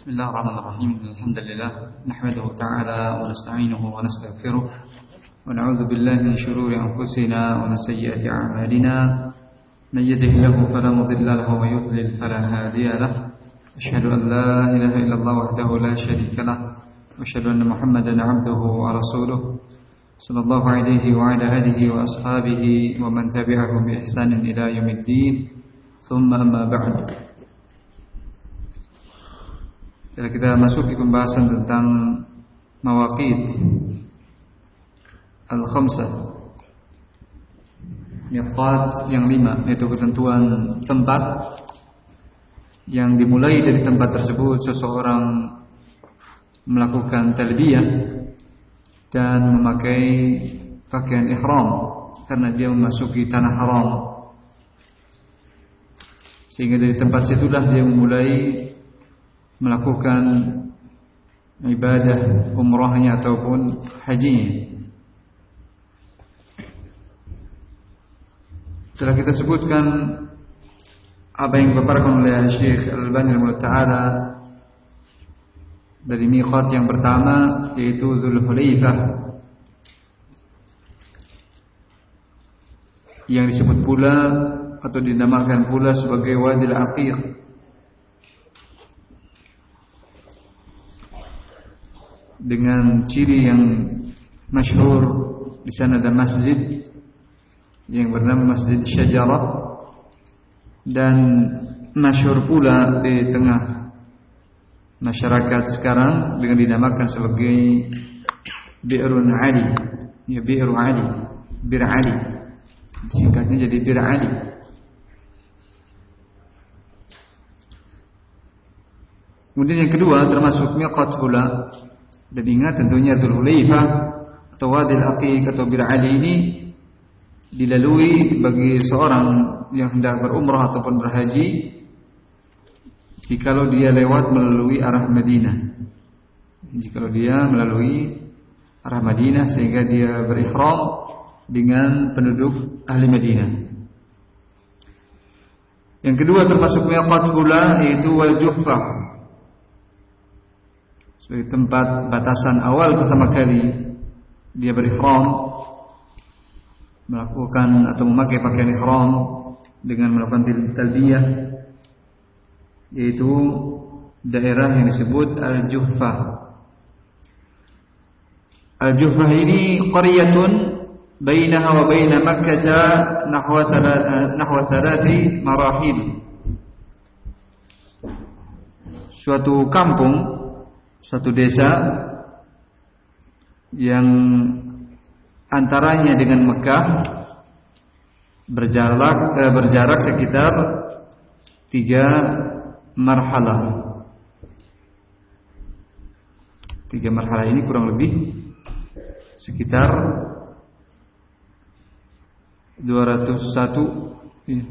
بسم الله الرحمن الرحيم الحمد لله نحمده تعالى ونستعينه ونستغفره ونعوذ بالله من شرور أنفسنا ومن سيئات أعمالنا من يده له فلا مضل له ومن يضلل فلا هادي له أشهد أن لا إله إلا الله وحده لا شريك له وأشهد أن محمدا عبده ورسوله صلى الله عليه وعلى آله وأصحابه ومن تبعهم بإحسان إلى يوم الدين ثم أما بعد kita masuk di pembahasan tentang mawaqit. Al-khamsah miqat yang lima yaitu ketentuan tempat yang dimulai dari tempat tersebut seseorang melakukan talbiyah dan memakai pakaian ihram karena dia memasuki tanah haram. Sehingga dari tempat situlah dia memulai melakukan ibadah umrahnya ataupun hajinya. Setelah kita sebutkan apa yang dipaparkan oleh Syekh Al-Albani Taala dari miqat yang pertama yaitu Dzulhulaifah yang disebut pula atau dinamakan pula sebagai Wadil Aqiq dengan ciri yang masyhur di sana ada masjid yang bernama Masjid Syajarah dan masyhur pula di tengah masyarakat sekarang dengan dinamakan sebagai Bi'run Ali. Ya Bi'ru Ali. Bir Ali. Singkatnya jadi Bir Ali. Kemudian yang kedua termasuk miqat pula dan ingat tentunya Dzulhulaifah atau Wadil Aqiq atau Bir Ali ini dilalui bagi seorang yang hendak berumrah ataupun berhaji jikalau dia lewat melalui arah Madinah. Jikalau dia melalui arah Madinah sehingga dia berihram dengan penduduk ahli Madinah. Yang kedua termasuk miqat pula yaitu wal Juhfah sebagai tempat batasan awal pertama kali dia berihram melakukan atau memakai pakaian ihram dengan melakukan talbiyah yaitu daerah yang disebut Al-Juhfah. Al-Juhfah ini qaryatun bainaha wa baina Makkah nahwa nahwa thalathi marahil. Suatu kampung suatu desa yang antaranya dengan Mekah berjarak eh, berjarak sekitar tiga marhalah. Tiga marhalah ini kurang lebih sekitar 201 ya,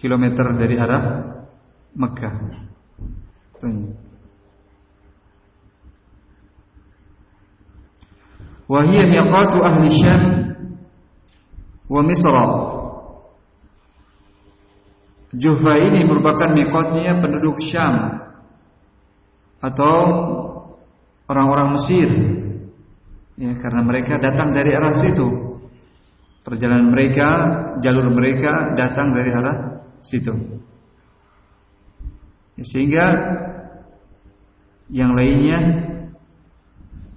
kilometer dari arah Mekah. Tanya. Wahia miqatu ahli Syam wa Misra. Juhfa ini merupakan miqatnya penduduk Syam atau orang-orang Mesir. Ya, karena mereka datang dari arah situ. Perjalanan mereka, jalur mereka datang dari arah situ. Ya, sehingga yang lainnya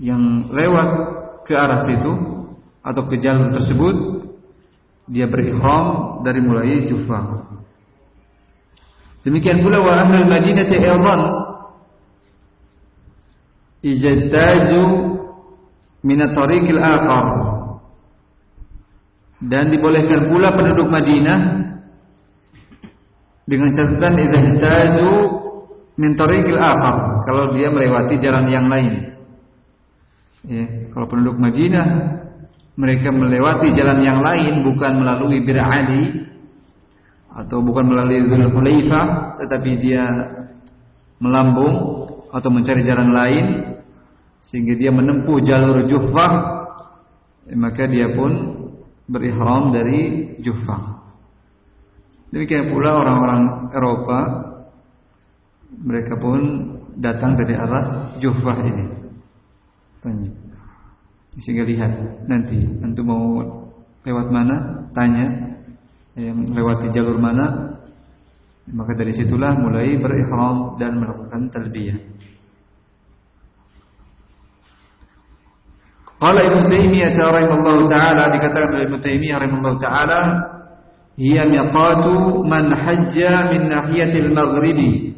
yang lewat ke arah situ atau ke jalur tersebut dia berihram dari mulai Jufa. Demikian pula wa ahlul Madinah aidan ijattaju min at-tariqil dan dibolehkan pula penduduk Madinah dengan catatan ijattaju min tariqil kalau dia melewati jalan yang lain. Ya, kalau penduduk Madinah mereka melewati jalan yang lain bukan melalui Bir Ali atau bukan melalui Dzulhulaifah tetapi dia melambung atau mencari jalan lain sehingga dia menempuh jalur Juhfah ya, maka dia pun berihram dari Juhfah. Demikian pula orang-orang Eropa mereka pun datang dari arah Juhfah ini. Tanya. Sehingga lihat nanti antum mau lewat mana, tanya ya, melewati jalur mana, maka dari situlah mulai berihram dan melakukan talbiyah. Qala Ibnu Taimiyah rahimahullahu taala dikatakan oleh Ibnu Taimiyah rahimahullahu taala hiya miqatu man hajja min nahiyatil maghribi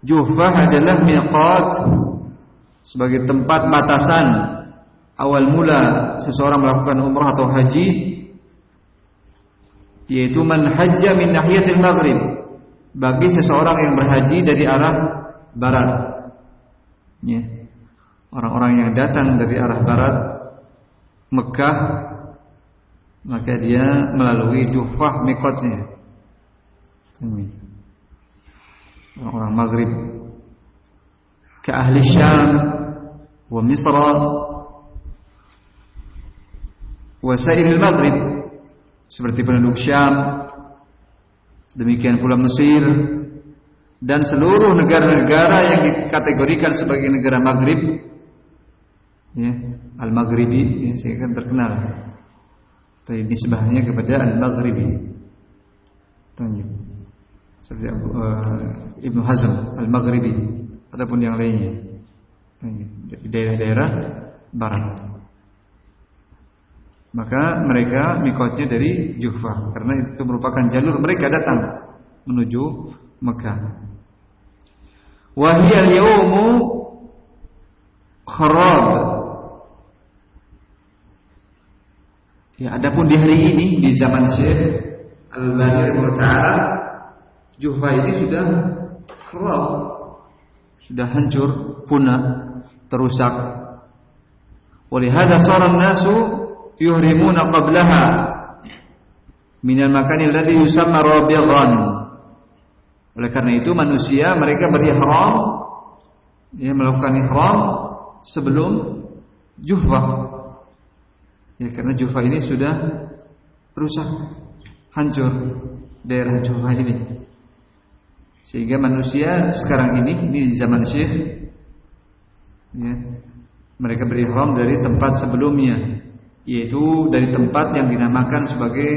Juhfah adalah miqat sebagai tempat batasan awal mula seseorang melakukan umrah atau haji yaitu man hajja min nahiyatil maghrib bagi seseorang yang berhaji dari arah barat. Ya. Orang-orang yang datang dari arah barat Mekah maka dia melalui Juhfah mikotnya. Orang-orang Maghrib. Ke ahli Syam wa sa'iril Maghrib seperti penduduk Syam demikian pula Mesir dan seluruh negara-negara yang dikategorikan sebagai negara Maghrib. Ya Al-Maghribi ya, saya kan terkenal. Tapi nisbahnya kepada Al-Maghribi. Tanya. Seperti uh, Ibnu Hazm Al-Maghribi ataupun yang lainnya dari daerah-daerah barat. Maka mereka mikotnya dari Juhfa karena itu merupakan jalur mereka datang menuju Mekah. Wahiyal yaumu kharab. Ya, adapun di hari ini di zaman Syekh Al-Bani Taala Juhfa ini sudah kharab sudah hancur punah terusak. Walihada sara nasu yuhrimuna qablaha. Min al-makan alladhi yusamma rabighan oleh karena itu manusia mereka berihram ya melakukan ihram sebelum Juhfa ya karena Juhfa ini sudah rusak hancur daerah Juhfa ini. Sehingga manusia sekarang ini ini di zaman Syekh ya, mereka berihram dari tempat sebelumnya yaitu dari tempat yang dinamakan sebagai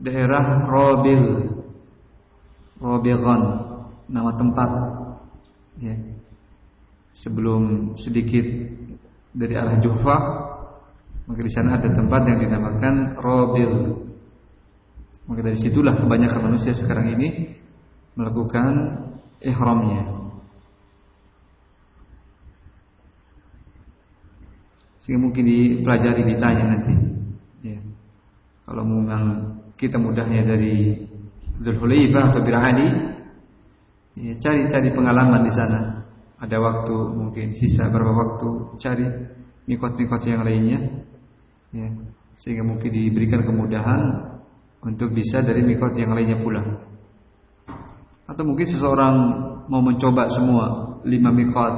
daerah Robil Robilgon nama tempat ya. sebelum sedikit dari arah Jufa maka di sana ada tempat yang dinamakan Robil maka dari situlah kebanyakan manusia sekarang ini melakukan ihramnya. Sehingga mungkin dipelajari ditanya nanti. Ya. Kalau memang kita mudahnya dari Zulhulaifah atau Birali, ya cari-cari pengalaman di sana. Ada waktu mungkin sisa berapa waktu cari mikot-mikot yang lainnya, ya. sehingga mungkin diberikan kemudahan untuk bisa dari mikot yang lainnya pulang. Atau mungkin seseorang mau mencoba semua lima mikot.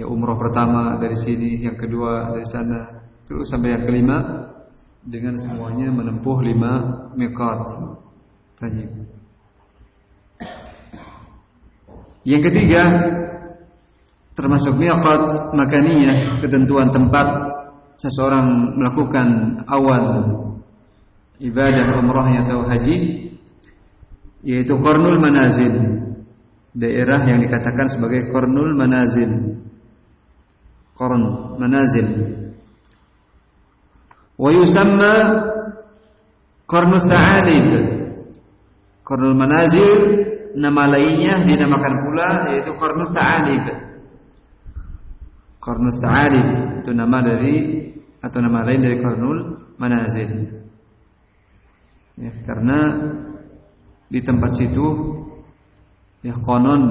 Ya umroh pertama dari sini, yang kedua dari sana, terus sampai yang kelima dengan semuanya menempuh lima mikot. Tanya. Yang ketiga termasuk miqat makaniyah ketentuan tempat seseorang melakukan awal ibadah umrahnya atau haji yaitu Kornul Manazil daerah yang dikatakan sebagai Kornul Manazil Korn Manazil. Wa yusamma Kornul Sa'alib. Kornul Manazil nama lainnya dinamakan pula yaitu Kornul Sa'alib. Kornul Sa'alib itu nama dari atau nama lain dari Kornul Manazil. Ya, karena di tempat situ ya konon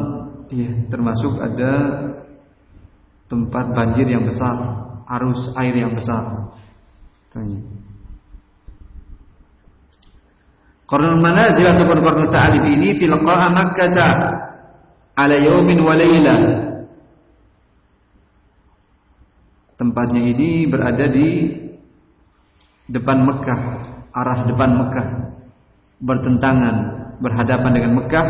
ya termasuk ada tempat banjir yang besar, arus air yang besar. Tanya. Qarnul manazil ataupun qarnul sa'alib ini tilqa'a Makkah ala yaumin wa layla. Tempatnya ini berada di depan Mekah, arah depan Mekah, bertentangan berhadapan dengan Mekah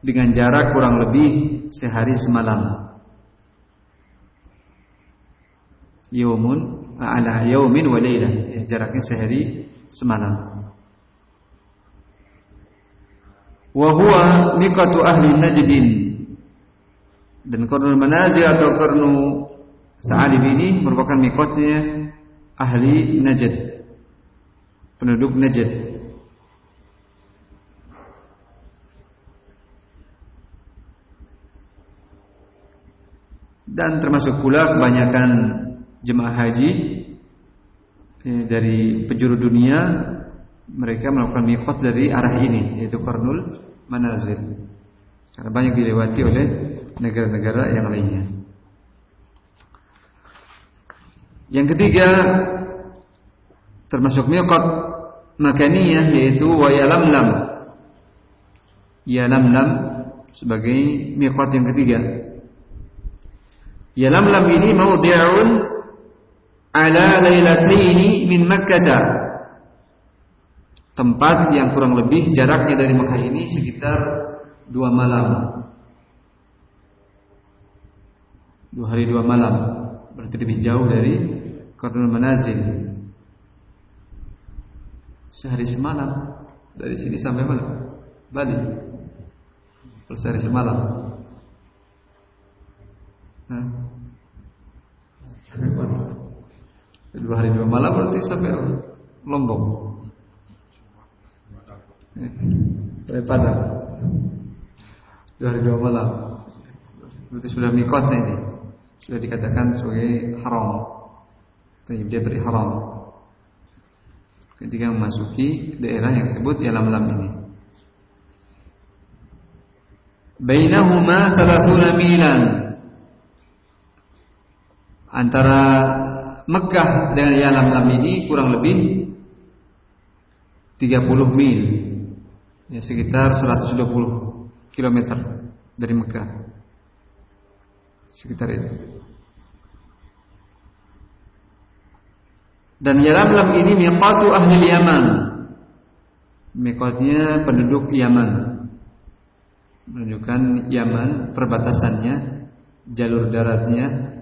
dengan jarak kurang lebih sehari semalam. Yaumun ala yaumin wa ya, jaraknya sehari semalam. Wa huwa miqatu ahli Najdin. Dan Qarnul Manazil atau Qarnu Sa'alib ini merupakan mikotnya ahli Najd. Penduduk Najd. dan termasuk pula kebanyakan jemaah haji eh, dari penjuru dunia mereka melakukan mikot dari arah ini yaitu Qarnul Manazil. Karena banyak dilewati oleh negara-negara yang lainnya. Yang ketiga termasuk mikot makaniyah yaitu wayalamlam. Yalamlam sebagai mikot yang ketiga. Yalamlam ini maudhi'un ala lailataini min Makkah. Tempat yang kurang lebih jaraknya dari Mekah ini sekitar dua malam. Dua hari dua malam. Berarti lebih jauh dari Qarnul Manazil. Sehari semalam dari sini sampai mana? Bali. Sehari semalam. Nah. Dua hari dua malam berarti sampai Lombok. Sampai Padang. Dua hari dua malam. Berarti sudah mikotnya ini. Sudah dikatakan sebagai haram. Dia haram. Ketika memasuki daerah yang disebut Yalam-lam ini. Bainahuma 30 milan antara Mekah dengan Yalamlam ini kurang lebih 30 mil. Ya sekitar 120 km dari Mekah. Sekitar itu. Dan Yalamlam ini miqatu ahli Yaman. Miqatnya penduduk Yaman. Menunjukkan Yaman perbatasannya jalur daratnya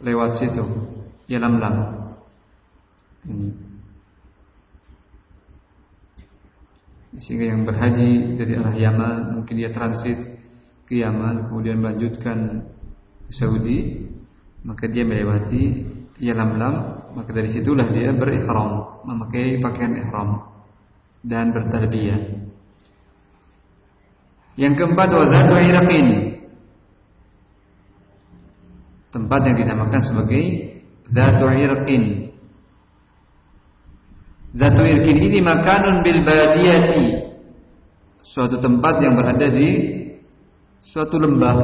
lewat situ ya lam-lam ini. Sehingga yang berhaji dari arah Yaman mungkin dia transit ke Yaman kemudian melanjutkan ke Saudi maka dia melewati Yalamlam maka dari situlah dia berihram memakai pakaian ihram dan bertalbiyah yang keempat wazatu iraqin. Tempat yang dinamakan sebagai Zatu Irqin. Zatu Irqin ini makanun bil badiyati. Suatu tempat yang berada di suatu lembah.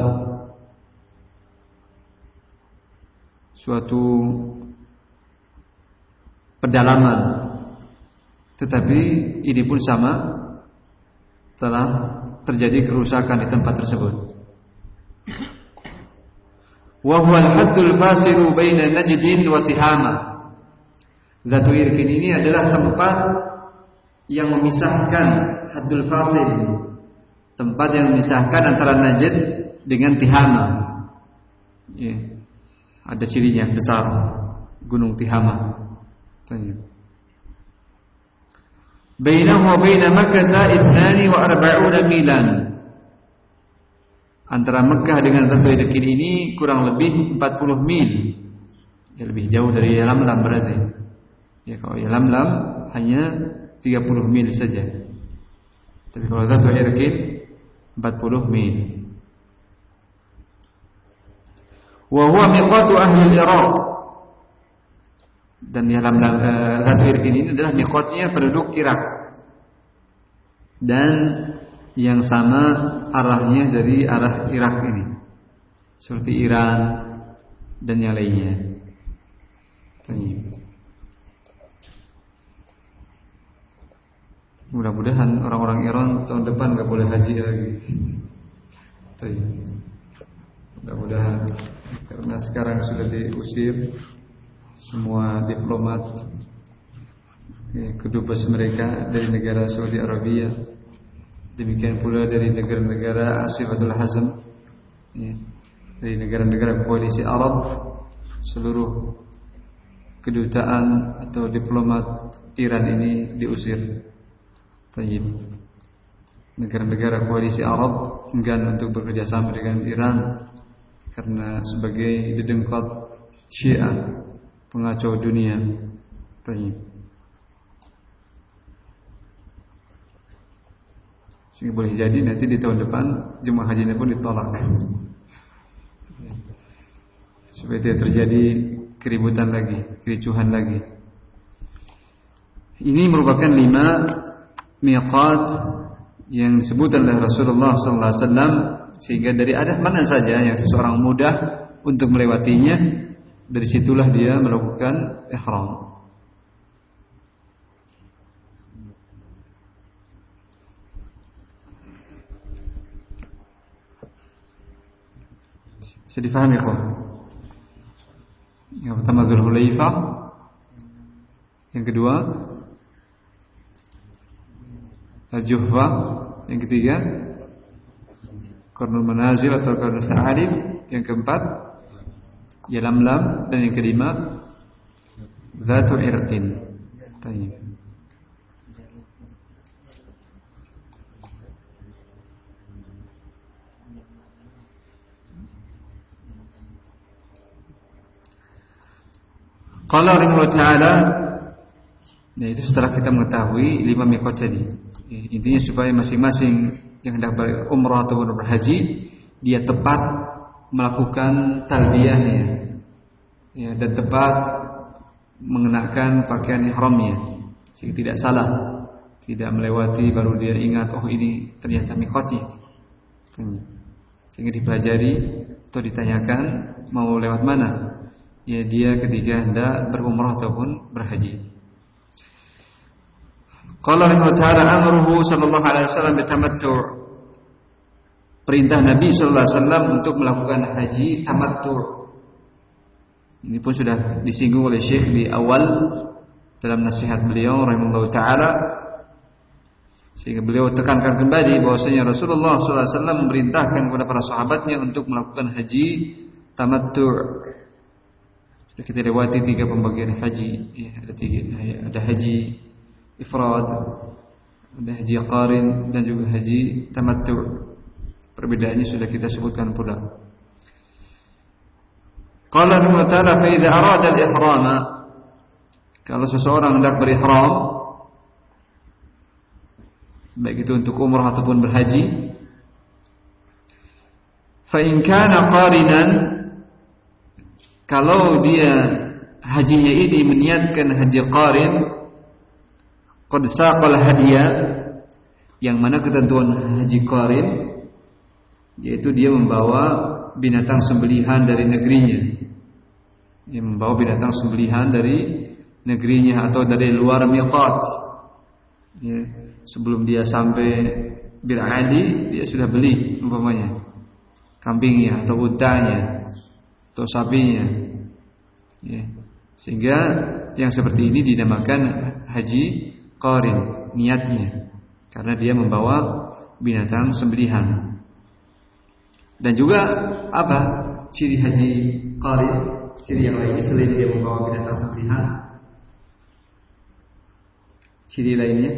Suatu pedalaman. Tetapi ini pun sama telah terjadi kerusakan di tempat tersebut wa huwa al-haddul fasiru baina Najdin wa Tihama. Zatu ini adalah tempat yang memisahkan haddul fasil, tempat yang memisahkan antara Najd dengan Tihama. Ya. Ada cirinya besar Gunung Tihama. Tanya. Bainahu wa baina Makkah 42 milan antara Mekah dengan Batu Yakin ini kurang lebih 40 mil. Ya lebih jauh dari Yalamlam berarti. Ya kalau Yalamlam hanya 30 mil saja. Tapi kalau Batu Yakin 40 mil. Wa huwa miqatu ahli Iraq. Dan Yalamlam Batu eh, ini adalah miqatnya penduduk Irak. Dan yang sama arahnya dari arah Irak ini. Seperti Iran dan yang lainnya. Mudah-mudahan orang-orang Iran tahun depan nggak boleh haji lagi. Mudah-mudahan. Karena sekarang sudah diusir semua diplomat ya, kedubes mereka dari negara Saudi Arabia Demikian pula dari negara-negara Asifatul Hazm ya, Dari negara-negara koalisi Arab Seluruh kedutaan atau diplomat Iran ini diusir. Tayyib. Negara-negara koalisi Arab enggan untuk bekerja sama dengan Iran Karena sebagai dedengkot Syiah Pengacau dunia. Tayyib Sehingga boleh jadi nanti di tahun depan jemaah hajinya pun ditolak. Supaya tidak terjadi keributan lagi, kericuhan lagi. Ini merupakan lima miqat yang disebutkan oleh Rasulullah sallallahu alaihi wasallam sehingga dari ada mana saja yang seseorang mudah untuk melewatinya dari situlah dia melakukan ihram. Bisa difahami kok? Yang pertama Dzulhulaifah Yang kedua Al-Juhfa. Yang ketiga Qarnul Manazil atau Qarnul Sa'alib Yang keempat Yalamlam Dan yang kelima Zatu Irqin. Tayyib Qala rahimahullah taala Nah itu setelah kita mengetahui lima mikot tadi. Ya, Intinya supaya masing-masing yang hendak berumrah atau berhaji Dia tepat melakukan talbiyahnya. Ya, Dan tepat mengenakan pakaian ihramnya. Sehingga tidak salah Tidak melewati baru dia ingat Oh ini ternyata mikotnya. Sehingga dipelajari atau ditanyakan Mau lewat mana ya dia ketika hendak berumrah ataupun berhaji. Qala Allah Ta'ala amruhu sallallahu alaihi wasallam bitamattu' Perintah Nabi sallallahu alaihi wasallam untuk melakukan haji tamattu'. Ini pun sudah disinggung oleh Syekh di awal dalam nasihat beliau rahimahullah taala sehingga beliau tekankan kembali bahwasanya Rasulullah SAW memerintahkan kepada para sahabatnya untuk melakukan haji tamattu' kita lewati tiga pembagian haji. Ya, ada tiga ada haji ifrad ada haji qarin dan juga haji tamattu. Perbedaannya sudah kita sebutkan pula. Qala Allah taala fa arada al-ihram. Kalau seseorang hendak berihram baik itu untuk umrah ataupun berhaji fa in kana qarinan kalau dia hajinya ini meniatkan haji qarin qad saqal hadiah yang mana ketentuan haji qarin yaitu dia membawa binatang sembelihan dari negerinya. Dia membawa binatang sembelihan dari negerinya atau dari luar miqat. Ya, sebelum dia sampai Bir Ali dia sudah beli umpamanya kambingnya atau untanya atau sapinya. Ya. Sehingga yang seperti ini dinamakan haji qarin niatnya karena dia membawa binatang sembelihan. Dan juga apa? Ciri haji qarin, ciri yang lainnya selain dia membawa binatang sembelihan. Ciri lainnya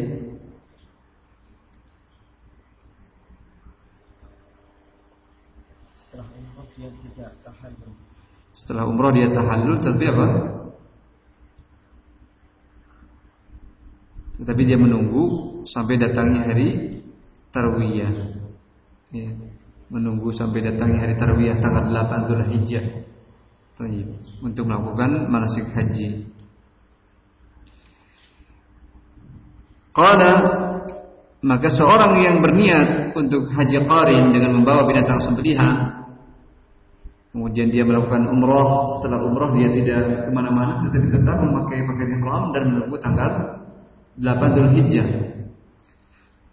setelah dia tidak tahan setelah umroh dia tahallul tapi apa? Tetapi dia menunggu sampai datangnya hari Tarwiyah. Ya, menunggu sampai datangnya hari Tarwiyah tanggal 8 Dzulhijjah. Untuk melakukan manasik haji. Qala maka seorang yang berniat untuk haji qarin dengan membawa binatang sembelihan Kemudian dia melakukan umroh. Setelah umroh dia tidak ke mana-mana, tetapi tetap memakai pakaian ihram dan menunggu tanggal 8 Dhul Hijjah.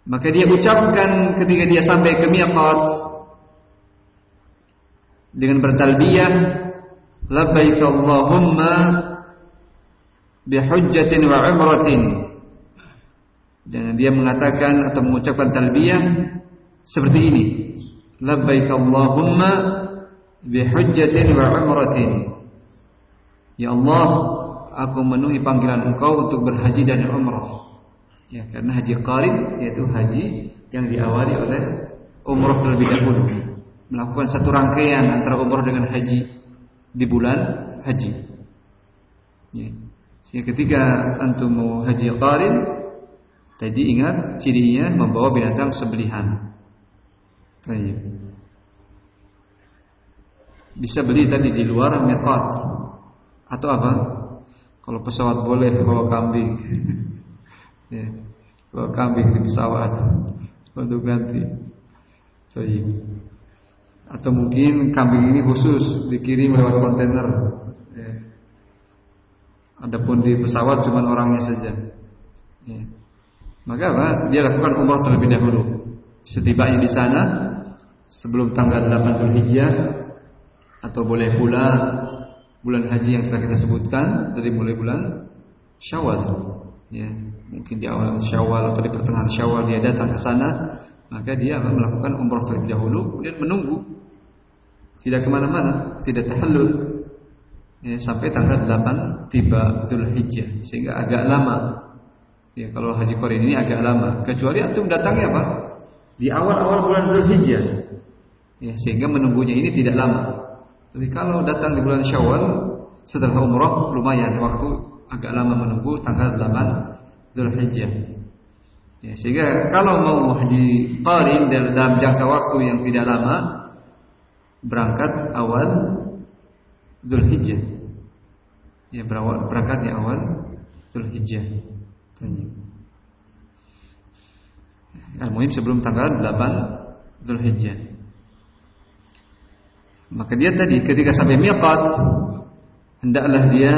Maka dia ucapkan ketika dia sampai ke miqat dengan bertalbiyah labbaik Allahumma bihujjatin wa umratin dan dia mengatakan atau mengucapkan talbiyah seperti ini labbaik Allahumma bihujjatin wa umratin ya Allah aku memenuhi panggilan engkau untuk berhaji dan umrah ya karena haji qarin yaitu haji yang diawali oleh umrah terlebih dahulu melakukan satu rangkaian antara umrah dengan haji di bulan haji ya. Sehingga ketika antum mau haji qarin Tadi ingat cirinya membawa binatang sembelihan. Baik. Bisa beli tadi di luar miqat atau apa? Kalau pesawat boleh bawa kambing. ya, bawa kambing di pesawat untuk ganti. Baik. Atau mungkin kambing ini khusus dikirim lewat kontainer. Ya. Adapun di pesawat cuma orangnya saja. Ya. Maka apa? Dia lakukan umrah terlebih dahulu. Setibanya di sana sebelum tanggal 8 Zulhijjah atau boleh pula bulan haji yang telah kita sebutkan dari mulai bulan Syawal. Ya, mungkin di awal Syawal atau di pertengahan Syawal dia datang ke sana, maka dia akan melakukan umrah terlebih dahulu, kemudian menunggu tidak ke mana-mana, tidak tahallul ya, sampai tanggal 8 tiba Zulhijjah sehingga agak lama Ya, kalau haji korin ini agak lama. Kecuali antum datangnya apa? Di awal-awal bulan Zulhijjah. Ya, sehingga menunggunya ini tidak lama. Jadi kalau datang di bulan Syawal setelah umrah lumayan waktu agak lama menunggu tanggal 8 Zulhijjah. Ya, sehingga kalau mau haji qarin dalam jangka waktu yang tidak lama berangkat awal Zulhijjah. Ya, berangkat di awal Zulhijjah. Al-Muhim sebelum tanggal 8 Zulhijjah. Maka dia tadi ketika sampai miqat hendaklah dia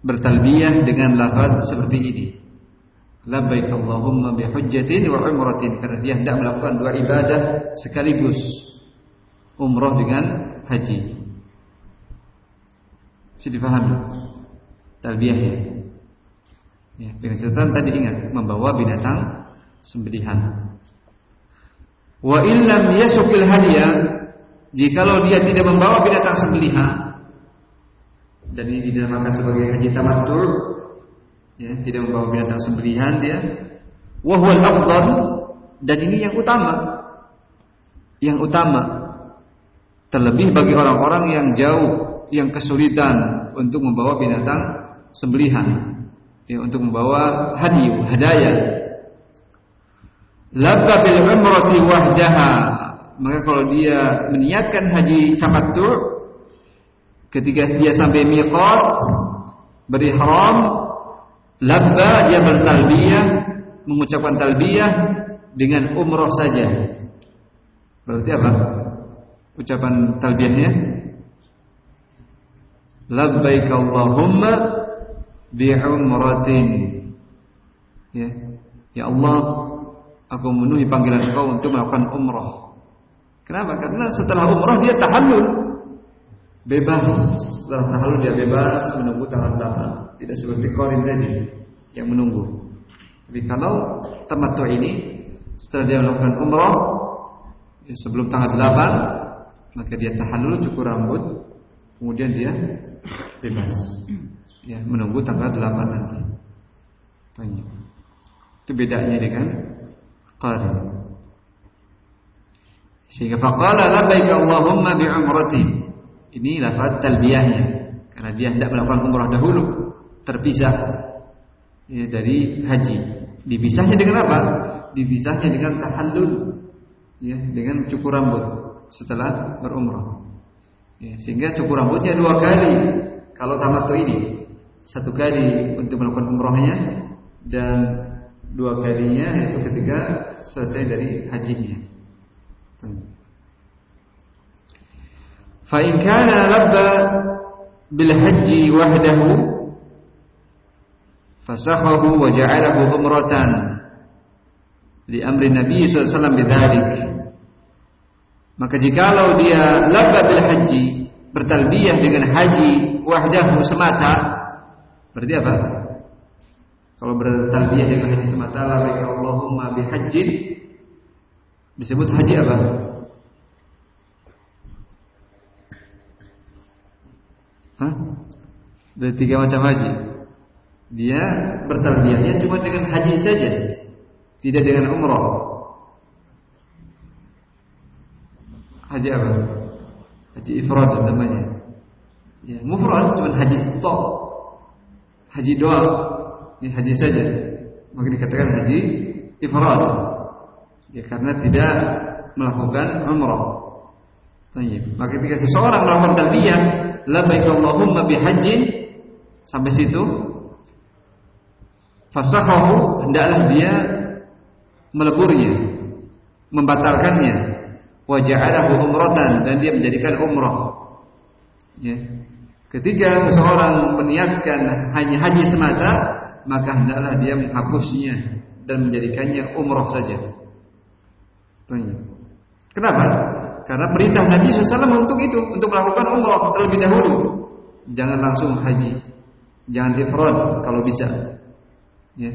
bertalbiyah dengan lafaz seperti ini. Labbaik Allahumma bihujjatin wa umratin karena dia hendak melakukan dua ibadah sekaligus. Umrah dengan haji. Bisa dipahami talbiyahnya. Ya, catatan tadi ingat membawa binatang sembelihan. Wa illam yasukil hadiah jikalau dia tidak membawa binatang sembelihan dan ini dinamakan sebagai haji tamattu ya, tidak membawa binatang sembelihan dia wa huwal afdal dan ini yang utama. Yang utama terlebih bagi orang-orang yang jauh yang kesulitan untuk membawa binatang sembelihan ya, untuk membawa hadiu, hadaya. Labba bil umrati wahdaha. Maka kalau dia meniatkan haji tamattu ketika dia sampai miqat berihram labba dia bertalbiyah mengucapkan talbiyah dengan umrah saja. Berarti apa? Ucapan talbiyahnya Labbaik Allahumma bi'umratin. Ya. Ya Allah, aku memenuhi panggilan Engkau untuk melakukan umrah. Kenapa? Karena setelah umrah dia tahallul. Bebas. Setelah tahallul dia bebas menunggu tanggal 8. Tidak seperti Qarin tadi yang menunggu. Tapi kalau tamattu ini setelah dia melakukan umrah ya sebelum tanggal 8 maka dia tahallul cukur rambut kemudian dia bebas ya menunggu tanggal 8 nanti. Tanya. Itu bedanya dengan qari. Sehingga faqala labbaik Allahumma bi umrati. Ini lafaz talbiyahnya karena dia hendak melakukan umrah dahulu terpisah ya, dari haji. Dipisahnya dengan apa? Dipisahnya dengan tahallul ya, dengan cukur rambut setelah berumrah. Ya, sehingga cukur rambutnya dua kali kalau tamattu ini satu kali untuk melakukan umrohnya dan dua kalinya itu ketika selesai dari hajinya. Fa in kana labba bil wahdahu fasakhahu wa ja'alahu umratan li amri Nabi sallallahu. Maka jikalau dia labba bil haji bertalbiyah dengan haji wahdahu semata Berarti apa? Kalau bertalbiyah dengan haji semata labbaik Allahumma bihajjin disebut haji apa? Hah? Ada tiga macam haji. Dia bertalbiyahnya cuma dengan haji saja, tidak dengan umrah. Haji apa? Haji ifrad namanya. Ya, mufrad cuma haji stop. Haji doa. Ini haji saja. Maka dikatakan haji ifrad. Ya karena tidak melakukan umrah. Tayyib. Maka ketika seseorang melakukan talbiyah, labbaik Allahumma bihajjin sampai situ fasahahu hendaklah dia meleburnya, membatalkannya, wa ja'alahu umratan dan dia menjadikan umrah. Ya. Ketika seseorang meniatkan hanya haji semata, maka hendaklah dia menghapusnya dan menjadikannya umrah saja. Kenapa? Karena perintah Nabi SAW untuk itu, untuk melakukan umrah terlebih dahulu. Jangan langsung haji, jangan ifrad kalau bisa. Ya.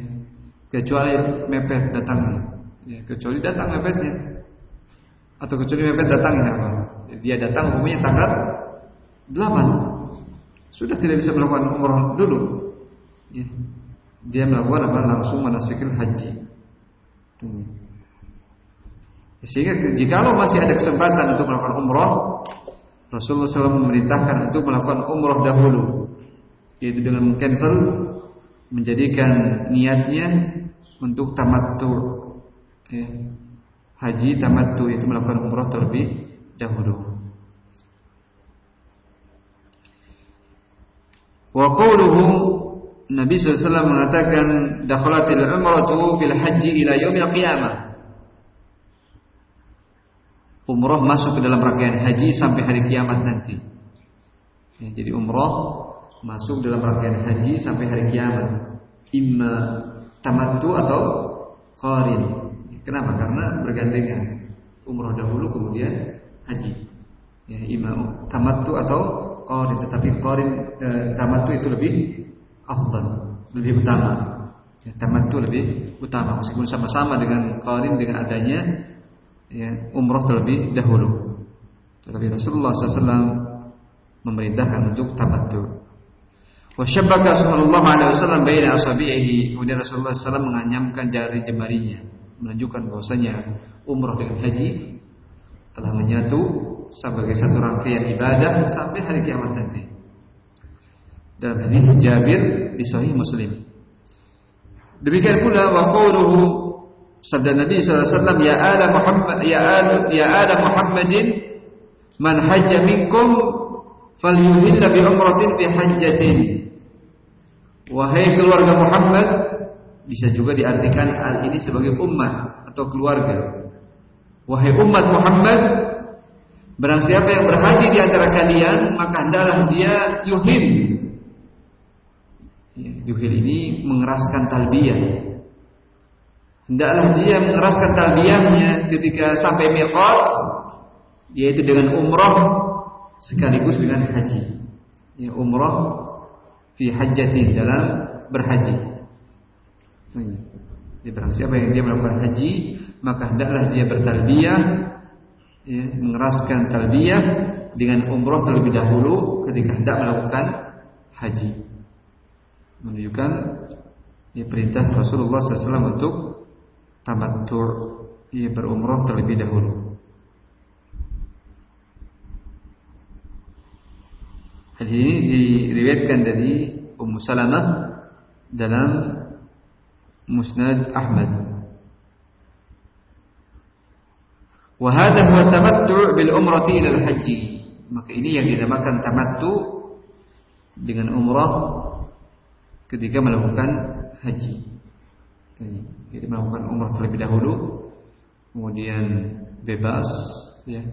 Kecuali mepet datangnya. Ya, kecuali datang mepetnya. Atau kecuali mepet datangnya apa? Dia datang umumnya tanggal 8 Sudah tidak bisa melakukan umrah dulu ya. Dia melakukan apa? Langsung manasikil haji Sehingga jika masih ada kesempatan untuk melakukan umrah Rasulullah SAW memerintahkan untuk melakukan umrah dahulu Yaitu dengan cancel Menjadikan niatnya Untuk tamattu ya. Haji tamattu itu melakukan umrah terlebih dahulu Wa qawluhu Nabi SAW mengatakan Dakhalatil umratu fil haji ila yaumil qiyamah Umrah masuk ke dalam rangkaian haji sampai hari kiamat nanti. Ya, Jadi umrah masuk dalam rangkaian haji sampai hari kiamat. Imma tamattu atau qarin. Kenapa? Karena bergandengan Umrah dahulu kemudian haji. Ya, Imma tamattu atau qarin. Tetapi qarin e, tamattu itu lebih afdal, lebih utama. Ya, tamattu lebih utama. Meskipun sama-sama dengan qarin dengan adanya ya, umrah terlebih dahulu. Tetapi Rasulullah SAW memerintahkan untuk tamattu. Wa syabbaka sallallahu alaihi wasallam baina asabihi. Kemudian Rasulullah SAW menganyamkan jari jemarinya, menunjukkan bahwasanya umrah dengan haji telah menyatu sebagai satu rangkaian ibadah sampai hari kiamat nanti. Dalam hadis Jabir di Sahih Muslim. Demikian pula wa sabda Nabi SAW ya ala Muhammad ya ala ya ala Muhammadin man hajja minkum falyuhilla bi umratin bi hajjatin. Wahai keluarga Muhammad bisa juga diartikan al ini sebagai umat atau keluarga. Wahai umat Muhammad Barang siapa yang berhaji di antara kalian, maka hendaklah dia yuhim. Ya, yuhil ini mengeraskan talbiyah. Hendaklah dia mengeraskan talbiyahnya ketika sampai miqat, yaitu dengan umrah sekaligus dengan haji. Ya, umrah fi hajjatin dalam berhaji. Jadi barang siapa yang dia melakukan haji, maka hendaklah dia bertalbiyah ya, mengeraskan talbiyah dengan umroh terlebih dahulu ketika hendak melakukan haji. Menunjukkan ya, perintah Rasulullah SAW untuk tamattur, ya, berumroh terlebih dahulu. Hadis ini diriwayatkan dari Ummu Salamah dalam Musnad Ahmad Wahada huwa tamattu' bil umrati ilal haji. Maka ini yang dinamakan tamattu dengan umrah ketika melakukan haji. Jadi melakukan umrah terlebih dahulu, kemudian bebas, ya,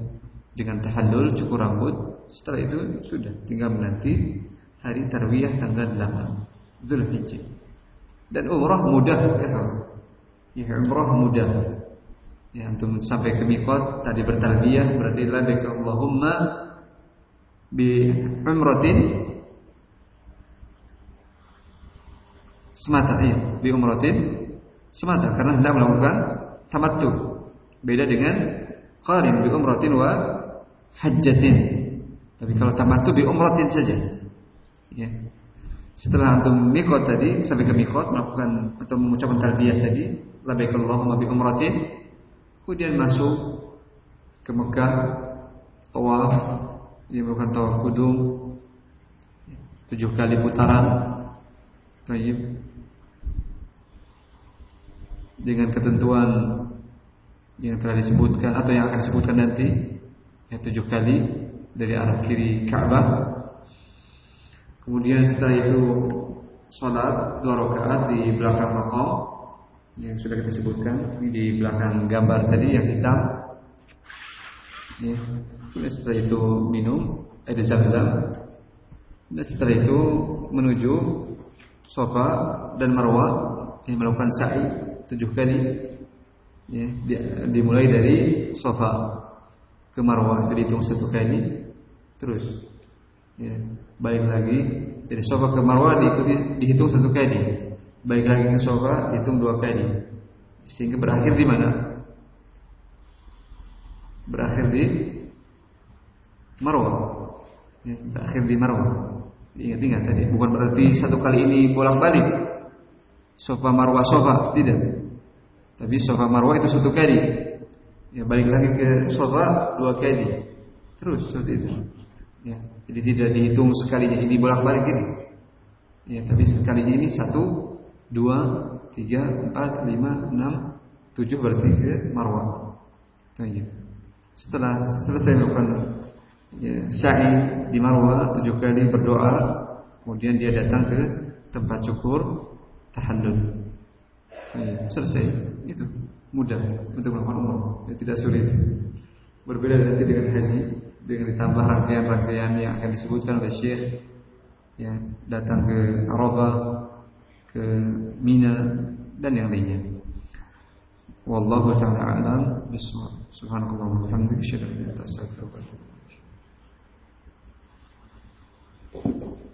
dengan tahallul cukur rambut. Setelah itu sudah tinggal menanti hari tarwiyah tanggal 8 Dzulhijjah. Dan umrah mudah ya. Ya, umrah mudah. Ya, untuk sampai ke mikot tadi bertalbiyah berarti labbaik Allahumma bi umratin semata iya bi umratin semata karena hendak melakukan tamattu. Beda dengan qarin bi umratin wa hajjatin. Tapi kalau tamattu bi umratin saja. Ya. Setelah antum mikot tadi sampai ke mikot melakukan atau mengucapkan talbiyah tadi labbaik Allahumma bi umratin kemudian masuk ke Mekah tawaf dia melakukan tawaf kudum tujuh kali putaran. Tayyib dengan ketentuan yang telah disebutkan atau yang akan disebutkan nanti ya tujuh kali dari arah kiri Ka'bah Kemudian setelah itu sholat dua rakaat di belakang makam yang sudah kita sebutkan di belakang gambar tadi yang hitam. Ya. Setelah itu minum air zam-zam. Dan setelah itu menuju sofa dan marwah yang melakukan sa'i tujuh kali. Ya, dimulai dari sofa ke marwah itu dihitung satu kali terus ya, balik lagi dari sofa ke marwah diikuti dihitung satu kali balik lagi ke sofa hitung dua kali sehingga berakhir di mana berakhir di marwah ya, berakhir di marwah ingat-ingat tadi bukan berarti satu kali ini bolak-balik sofa marwah sofa tidak tapi sofa marwah itu satu kali ya balik lagi ke sofa dua kali terus seperti itu ya jadi tidak dihitung sekalinya ini bolak-balik ini. Ya, tapi sekalinya ini satu, dua, tiga, empat, lima, enam, tujuh berarti ke Marwah. Setelah selesai melakukan ya, syai di Marwah tujuh kali berdoa, kemudian dia datang ke tempat cukur tahallul. Selesai itu mudah untuk melakukan umroh, ya, tidak sulit. Berbeda nanti dengan haji dengan ditambah rangkaian-rangkaian yang akan disebutkan oleh Syekh ya datang ke Arafah, ke Mina dan yang lainnya. Wallahu taala alam bismillah Subhanallahi wa syekh asyhadu an la ilaha.